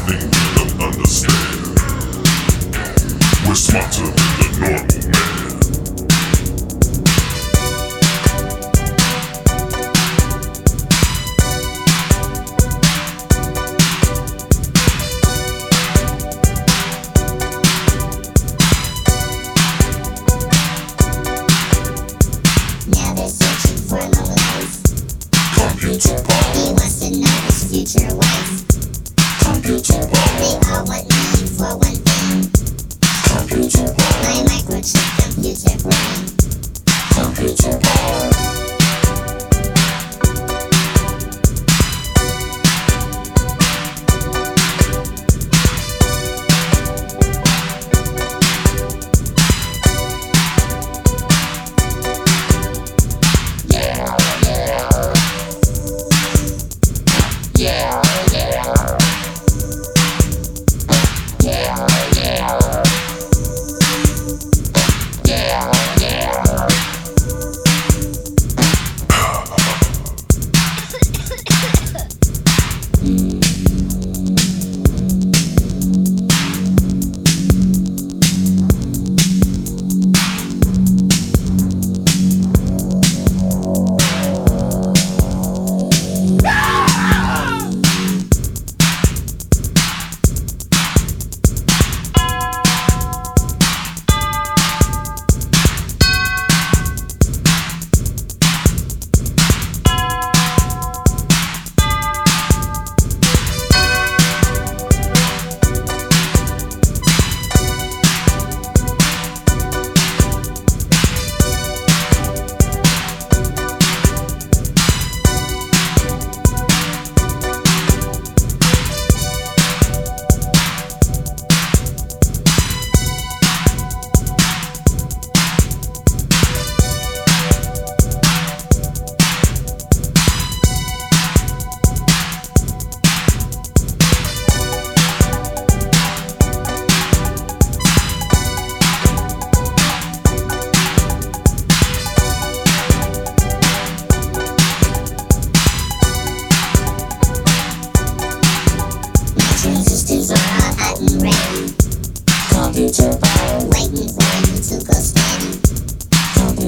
nothing we don't understand. We're smarter than the normal man. Computer He wants to know his future wife. Computer boy. My microchip computer brain. Computer boy. Yeah,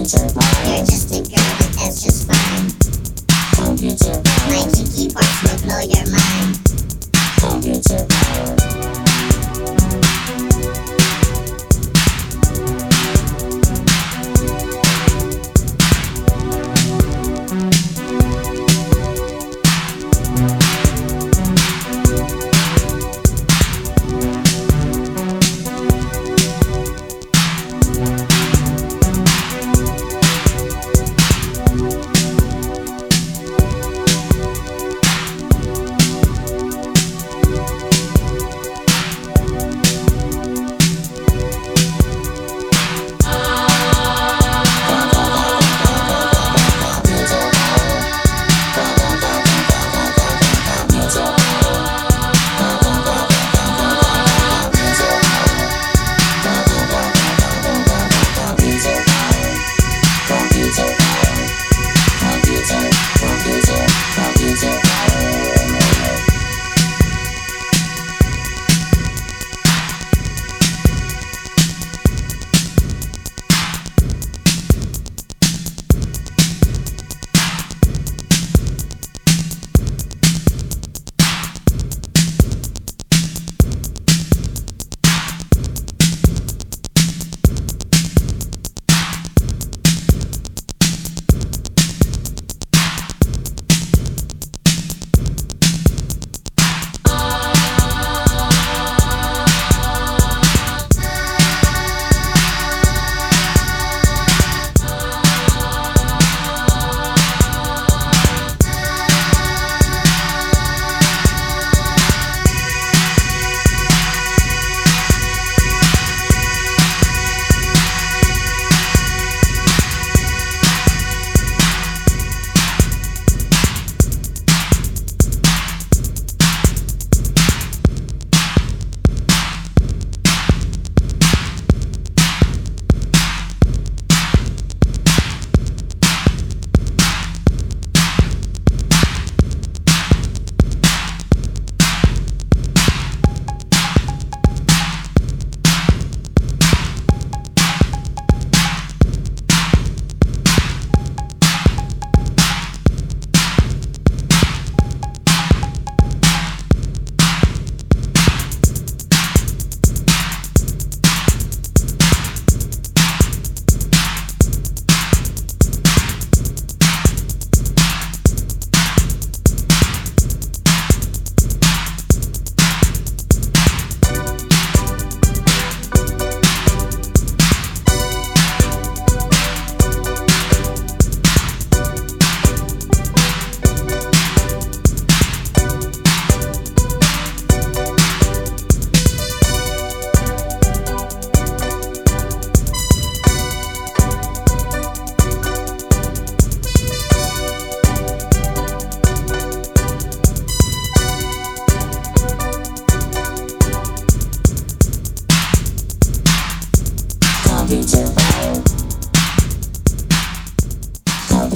Computer. You're just a girl, but that's just fine. My cheeky parts will blow your mind. Computer.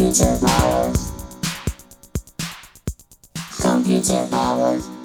Computer power. Computer power.